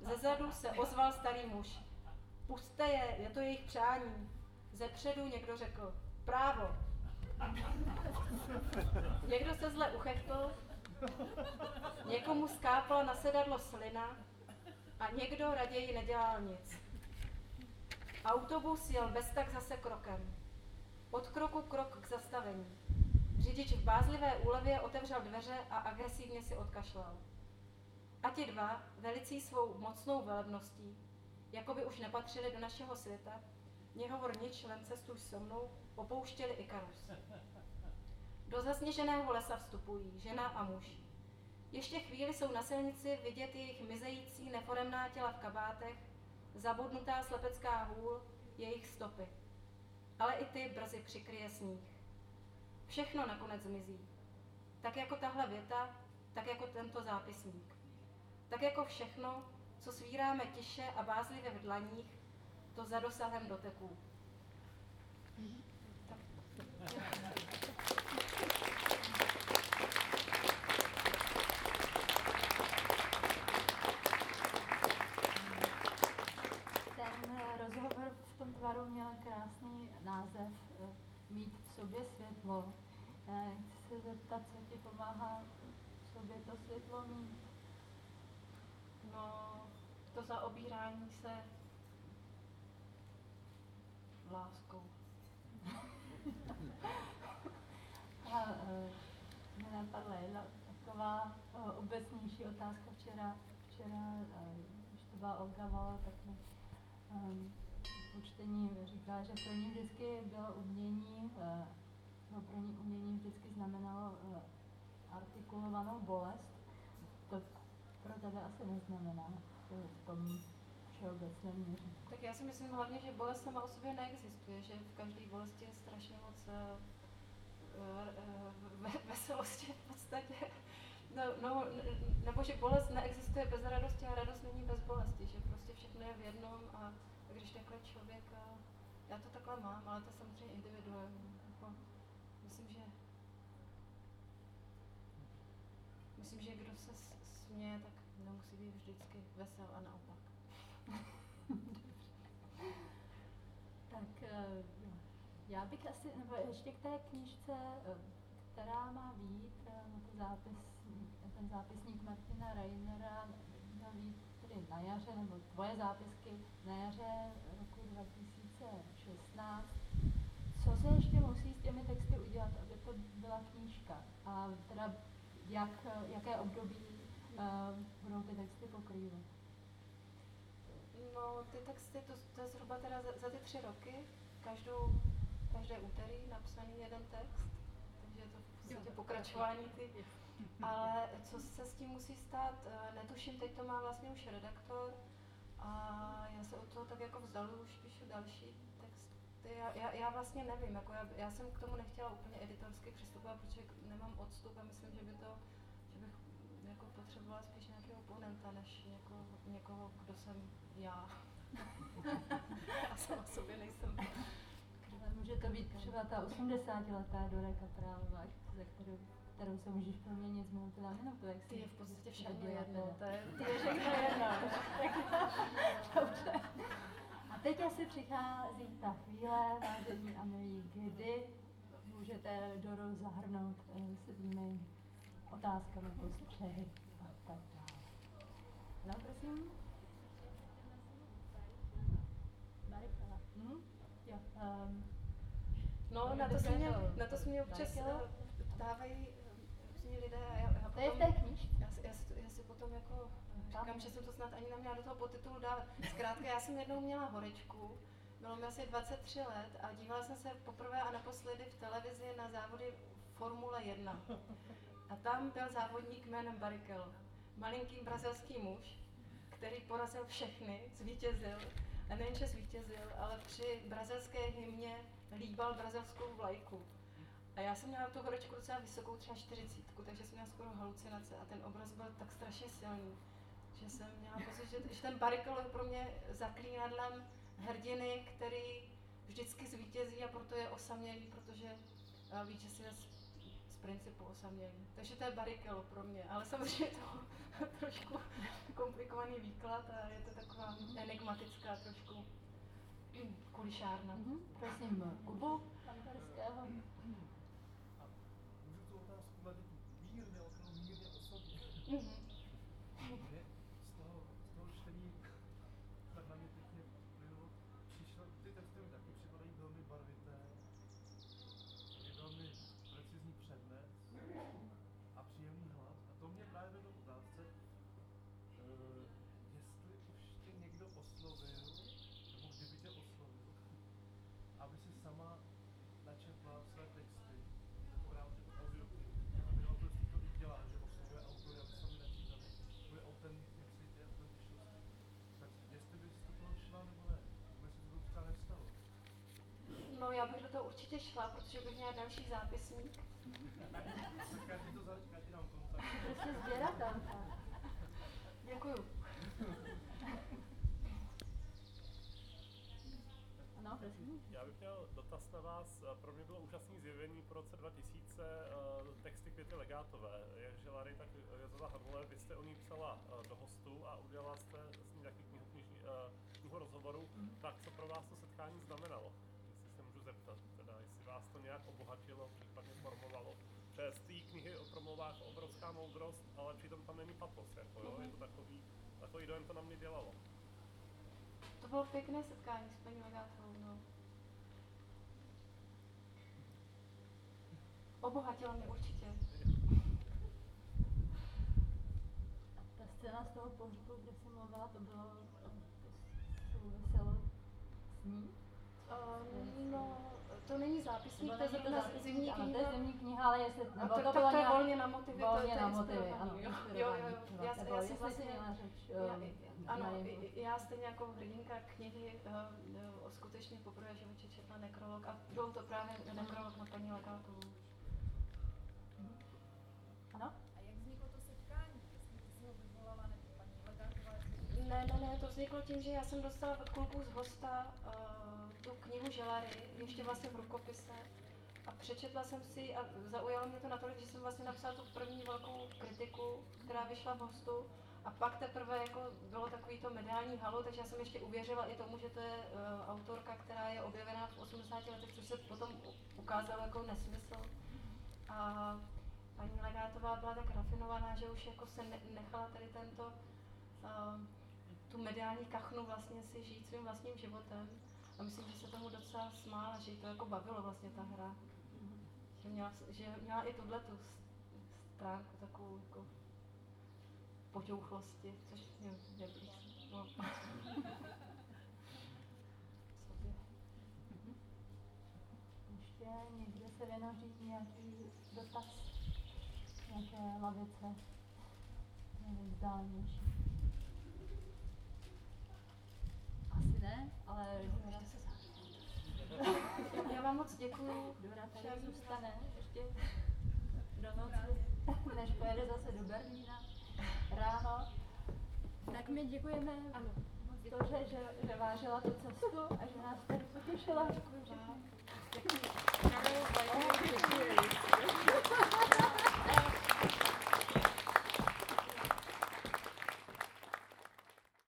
Ze zadu se ozval starý muž. Puste je, je to jejich přání. Ze předu někdo řekl, právo. Někdo se zle uchechtl, někomu skápla na sedadlo slina a někdo raději nedělal nic. Autobus jel bez tak zase krokem. Od kroku krok k zastavení. Řidič v bázlivé úlevě otevřel dveře a agresivně si odkašlal. A ti dva, velicí svou mocnou velebností, jako by už nepatřili do našeho světa, nehovor nič, len cestu so mnou, opouštěli Ikarus. Do zasněženého lesa vstupují žena a muž. Ještě chvíli jsou na silnici vidět jejich mizející neforemná těla v kabátech, zabudnutá slepecká hůl, jejich stopy. Ale i ty brzy přikryje sníh. Všechno nakonec zmizí. Tak jako tahle věta, tak jako tento zápisník. Tak jako všechno, co svíráme tiše a bázlivě v dlaních, to za dosahem doteků. Ten eh, rozhovor v tom tvaru měl krásný název eh, Mít v sobě světlo. Chci se zeptat, co ti pomáhá v sobě to světlo mít? No, to zaobírání se láskou. A eh, mě napadla jedna taková eh, obecnější otázka včera, včera, eh, když to byla Olga Vala, tak mi um, po čtení že pro ní vždycky bylo umění, eh, no pro ní umění vždycky znamenalo eh, artikulovanou bolest. To pro tebe asi neznamená v tom všeobecném měři. Tak já si myslím hlavně, že bolest sama o sobě neexistuje, že v každé bolesti je strašně moc uh, uh, veselosti v podstatě. No, no, nebo že bolest neexistuje bez radosti a radost není bez bolesti, že prostě všechno je v jednom a, když takhle člověk, uh, já to takhle mám, ale to je samozřejmě individuální. Jako, myslím, že myslím, že kdo se směje, tak nemusí být vždycky vesel a naopak. Tak eh, já bych asi, nebo ještě k té knižce, eh, která má být, eh, no to zápis, ten zápisník Martina Reinera měl být tedy na jaře, nebo tvoje zápisky na jaře roku 2016. Co se ještě musí s těmi texty udělat, aby to byla knížka? A teda jak, eh, jaké období eh, budou ty texty pokrývat? No, ty texty, to, to je zhruba teda za, za ty tři roky. Každou, každé úterý napsaný jeden text, takže je to v podstatě pokračování ty. Ale co se s tím musí stát, eh, netuším, teď to má vlastně už redaktor a já se od toho tak jako vzdaluju, už píšu další. Já, já, já vlastně nevím, jako já, já jsem k tomu nechtěla úplně editorsky přistupovat, protože nemám odstup a myslím, že by to, že bych jako potřebovala spíš nějakého oponenta, než někoho, někoho kdo jsem já. já sama sobě nejsem. Ale může to být třeba ta 80-letá Dora Kaprálová, za kterou, kterou se můžeš proměnit z minuty na minutu, jak Ty je v podstatě všechno jedno, to je, ty je všechno jedno. Dobře. Teď asi přichází ta chvíle, vážení a milí, kdy můžete Doru zahrnout eh, svými otázkami, postřehy a tak dále. No, prosím. Barikala. Hm? Jo. Um, No, na to, se mě, na to se mě občas eh, ptávají eh, různí lidé a já, já to je v té knížce. já, si- já, si, já si potom jako říkám, že jsem to snad ani neměla do toho podtitulu dávat. Zkrátka, já jsem jednou měla horečku, bylo mi asi 23 let a dívala jsem se poprvé a naposledy v televizi na závody Formule 1. A tam byl závodník jménem Barrichello, malinký brazilský muž, který porazil všechny, zvítězil. A nejenže zvítězil, ale při brazilské hymně líbal brazilskou vlajku. A já jsem měla tu horečku docela vysokou, třeba 40, takže jsem měla skoro halucinace a ten obraz byl tak strašně silný, že jsem měla pocit, že, že ten Barrichello je pro mě zaklínadlem hrdiny, který vždycky zvítězí a proto je osamělý, protože eh, vítězí z, z principu osamělý. Takže to je Barrichello pro mě, ale samozřejmě je to trošku komplikovaný výklad a je to taková enigmatická trošku kulišárna. Mhm. Prosím, Kubu. A můžu tu otázku mladit mírně, opravdu mírně osobně. Mhm. Mně z toho, z toho čtení tak na mě pěkně plynulo, přišlo, ty texty mi taky připadají velmi barvité, je velmi precizní přednes a příjemný hlas. A to mě právě vedlo k otázce, eh, jestli už tě někdo oslovil, nebo kdyby tě oslovil, aby si sama načetla své texty, jako v rámci audioknihy. A my autorství to i dělá, že oslovuje autory, aby sami načítali kvůli autenticitě, autentičnosti. Tak jestli bys do toho šla nebo ne, vůbec se to třeba nestalo. No já bych do toho určitě šla, protože bych měla další zápisník. Prostě sběratelka. Děkuju. Ano, prosím. Já bych měl dotaz na vás. Pro mě bylo úžasné zjevení po roce 2000 eh, texty Květy Legátové. Jak Larry, tak Jozela Hrnule, vy jste o ní psala eh, do hostu a udělala jste s ní taky knihu, knižní, eh, knihu rozhovoru. Tak co pro vás to setkání znamenalo? Jestli se můžu zeptat, teda jestli vás to nějak obohatilo, případně formovalo. Protože z té knihy o promluvách obrovská moudrost, ale přitom tam není patos, jako jo? Je to takový, takový dojem to na mě dělalo. To bylo pěkné setkání s paní Legátovou, no. Obohatila mě určitě. Ta scéna z toho pohřbu, kde jsem mluvila, to bylo, souviselo s ní. Uh, no, to není zápisník, to je zrovna zimní ano, to je kniha. zimní kniha, ale jestli, A nebo to, to, to, bylo to je nějak volně na motivy, volně na motivy, ano, jo. Jo, jo, já, já jestli vlastně, um, ano, já stejně jako hrdinka knihy uh, skutečně poprvé životě četla nekrolog a byl to právě nekrolog na paní Legátovou. Ano? A jak vzniklo to setkání? Jestli ty jsi ho vyvolala nebo paní Legátová? Ne, ne, ne, to vzniklo tím, že já jsem dostala od kluků z hosta uh, tu knihu Želary, ještě vlastně v rukopise. A přečetla jsem si a zaujalo mě to natolik, že jsem vlastně napsala tu první velkou kritiku, která vyšla v hostu. A pak teprve jako bylo takový to mediální halo, takže já jsem ještě uvěřila i tomu, že to je uh, autorka, která je objevená v 80 letech, což se potom ukázalo jako nesmysl. A paní Legátová byla tak rafinovaná, že už jako se ne- nechala tady tento uh, tu mediální kachnu vlastně si žít svým vlastním životem. A myslím, že se tomu docela smála, že jí to jako bavilo vlastně ta hra. Že měla, že měla i tuhle tu stránku takovou jako poťouchlosti, což mě neblíž. No. Sobě. někde, někde se vynoří nějaký dotaz, nějaké lavice, nevím, vzdálenější. ne, ale já se Já vám moc děkuji, Dora tady zůstane ještě do noci, než pojede zase do Berlína ráno. Tak my děkujeme. Ano. To, že, že, že vážila tu cestu a že nás tady potěšila. Děkuji. Děkuji. Děkuji. Děkuji. Děkuji. Děkuji. Děkuji.